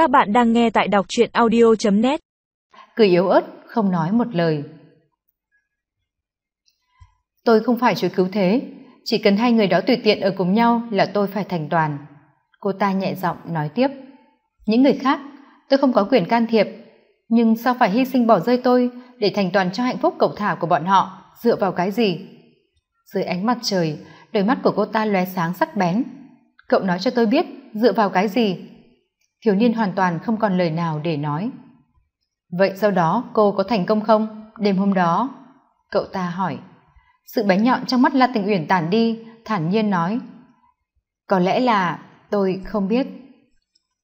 Các bạn đang nghe tại đọc truyện audio.net Cười yếu ớt, không nói một lời. Tôi không phải chúa cứu thế, chỉ cần hai người đó tùy tiện ở cùng nhau là tôi phải thành toàn. Cô ta nhẹ giọng nói tiếp. Những người khác, tôi không có quyền can thiệp, nhưng sao phải hy sinh bỏ rơi tôi để thành toàn cho hạnh phúc cầu thả của bọn họ, dựa vào cái gì? Dưới ánh mặt trời, đôi mắt của cô ta lóe sáng sắc bén. Cậu nói cho tôi biết, dựa vào cái gì? Thiếu niên hoàn toàn không còn lời nào để nói. Vậy sau đó cô có thành công không? Đêm hôm đó, cậu ta hỏi. Sự bánh nhọn trong mắt la tình uyển tản đi, thản nhiên nói. Có lẽ là tôi không biết.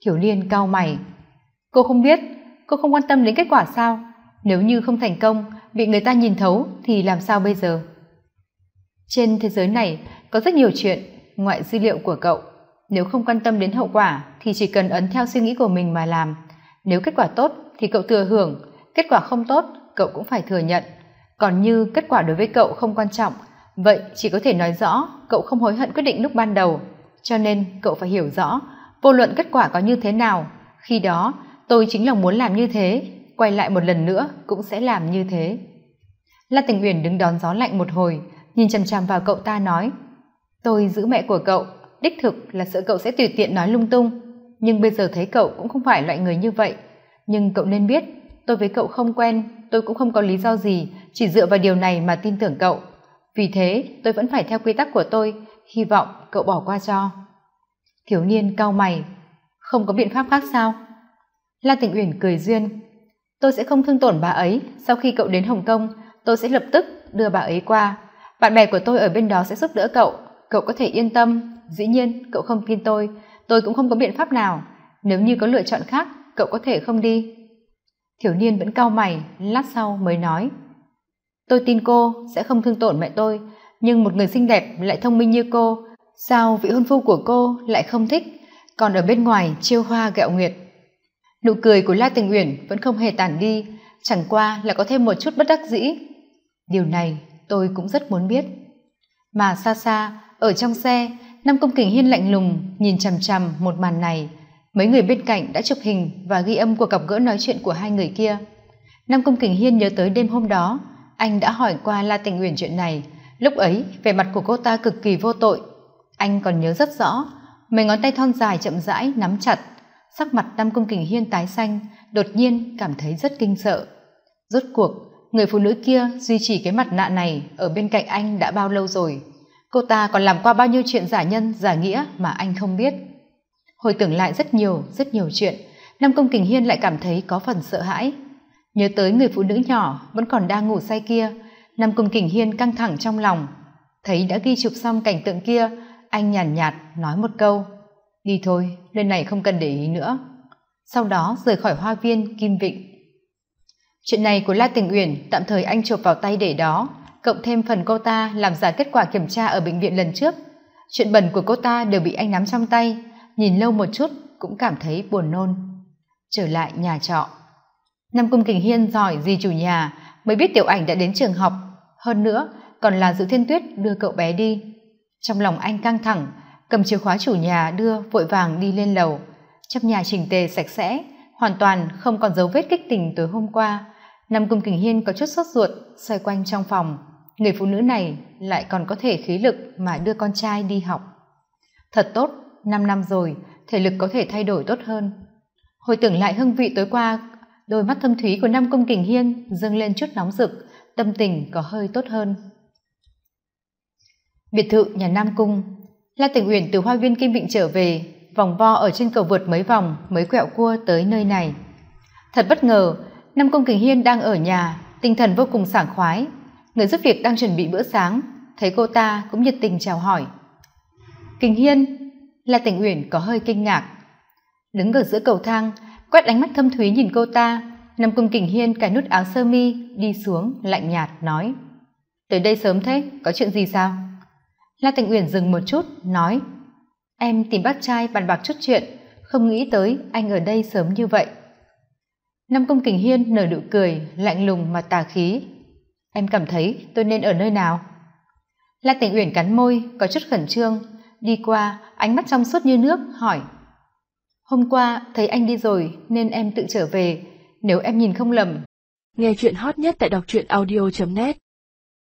Thiếu niên cau mày. Cô không biết? Cô không quan tâm đến kết quả sao? Nếu như không thành công, bị người ta nhìn thấu thì làm sao bây giờ? Trên thế giới này có rất nhiều chuyện, ngoại dữ liệu của cậu nếu không quan tâm đến hậu quả, thì chỉ cần ấn theo suy nghĩ của mình mà làm. Nếu kết quả tốt, thì cậu thừa hưởng. Kết quả không tốt, cậu cũng phải thừa nhận. Còn như kết quả đối với cậu không quan trọng, vậy chỉ có thể nói rõ cậu không hối hận quyết định lúc ban đầu. Cho nên cậu phải hiểu rõ, vô luận kết quả có như thế nào, khi đó tôi chính là muốn làm như thế, quay lại một lần nữa cũng sẽ làm như thế. La tình uyển đứng đón gió lạnh một hồi, nhìn chằm chằm vào cậu ta nói, tôi giữ mẹ của cậu đích thực là sợ cậu sẽ tùy tiện nói lung tung. Nhưng bây giờ thấy cậu cũng không phải loại người như vậy. Nhưng cậu nên biết, tôi với cậu không quen, tôi cũng không có lý do gì, chỉ dựa vào điều này mà tin tưởng cậu. Vì thế, tôi vẫn phải theo quy tắc của tôi, hy vọng cậu bỏ qua cho. Thiếu niên cau mày. Không có biện pháp khác sao? La tịnh uyển cười duyên. Tôi sẽ không thương tổn bà ấy. Sau khi cậu đến hồng kông, tôi sẽ lập tức đưa bà ấy qua. Bạn bè của tôi ở bên đó sẽ giúp đỡ cậu. Cậu có thể yên tâm dĩ nhiên, cậu không tin tôi. Tôi cũng không có biện pháp nào. Nếu như có lựa chọn khác, cậu có thể không đi. Thiếu niên vẫn cau mày, lát sau mới nói. Tôi tin cô sẽ không thương tổn mẹ tôi, nhưng một người xinh đẹp lại thông minh như cô, sao vị hôn phu của cô lại không thích? Còn ở bên ngoài, chiêu hoa gẹo nguyệt. Nụ cười của la tình uyển vẫn không hề tản đi, chẳng qua là có thêm một chút bất đắc dĩ. Điều này tôi cũng rất muốn biết. Mà xa xa ở trong xe nam công kình hiên lạnh lùng, nhìn chằm chằm một màn này. Mấy người bên cạnh đã chụp hình và ghi âm cuộc gặp gỡ nói chuyện của hai người kia. Nam công kình hiên nhớ tới đêm hôm đó, anh đã hỏi qua la tình uyển chuyện này. Lúc ấy, vẻ mặt của cô ta cực kỳ vô tội. Anh còn nhớ rất rõ, mấy ngón tay thon dài chậm rãi nắm chặt. Sắc mặt nam công kình hiên tái xanh, đột nhiên cảm thấy rất kinh sợ. Rốt cuộc, người phụ nữ kia duy trì cái mặt nạ này ở bên cạnh anh đã bao lâu rồi? Cô ta còn làm qua bao nhiêu chuyện giả nhân giả nghĩa mà anh không biết. Hồi tưởng lại rất nhiều rất nhiều chuyện nam công kình hiên lại cảm thấy có phần sợ hãi. Nhớ tới người phụ nữ nhỏ vẫn còn đang ngủ say kia nam công kình hiên căng thẳng trong lòng. Thấy đã ghi chụp xong cảnh tượng kia anh nhàn nhạt, nhạt nói một câu đi thôi lần này không cần để ý nữa. Sau đó rời khỏi hoa viên kim vịnh. Chuyện này của la tình uyển tạm thời anh chụp vào tay để đó cộng thêm phần cô ta làm giả kết quả kiểm tra ở bệnh viện lần trước. Chuyện bẩn của cô ta đều bị anh nắm trong tay, nhìn lâu một chút cũng cảm thấy buồn nôn. Trở lại nhà trọ. Năm cung kình hiên giỏi gì chủ nhà, mới biết tiểu ảnh đã đến trường học. Hơn nữa, còn là dự thiên tuyết đưa cậu bé đi. Trong lòng anh căng thẳng, cầm chìa khóa chủ nhà đưa vội vàng đi lên lầu. Trong nhà chỉnh tề sạch sẽ, hoàn toàn không còn dấu vết kích tình tối hôm qua. Năm cung kình hiên có chút sốt ruột, xoay quanh trong phòng người phụ nữ này lại còn có thể khí lực mà đưa con trai đi học. Thật tốt, năm năm rồi, thể lực có thể thay đổi tốt hơn. Hồi tưởng lại hương vị tối qua, đôi mắt thâm thúy của năm công kình hiên dâng lên chút nóng rực, tâm tình có hơi tốt hơn. Biệt thự nhà nam cung, la tình uyển từ hoa viên kim vịnh trở về, vòng vo ở trên cầu vượt mấy vòng mới quẹo cua tới nơi này. Thật bất ngờ năm công kình hiên đang ở nhà, tinh thần vô cùng sảng khoái người giúp việc đang chuẩn bị bữa sáng, thấy cô ta cũng nhiệt tình chào hỏi. Kình hiên là tỉnh uyển có hơi kinh ngạc. Đứng ở giữa cầu thang, quét ánh mắt thâm thúy nhìn cô ta, nằm cùng kình hiên cài nút áo sơ mi, đi xuống, lạnh nhạt nói. Tới đây sớm thế, có chuyện gì sao? La tịnh uyển dừng một chút, nói. Em tìm bác trai bàn bạc chút chuyện, không nghĩ tới anh ở đây sớm như vậy. Năm công kình hiên nở nụ cười, lạnh lùng mà tà khí em cảm thấy tôi nên ở nơi nào? La tình uyển cắn môi, có chút khẩn trương. Đi qua, ánh mắt trong suốt như nước, hỏi. Hôm qua thấy anh đi rồi, nên em tự trở về. Nếu em nhìn không lầm. Nghe chuyện hot nhất tại đọc truyện audio net.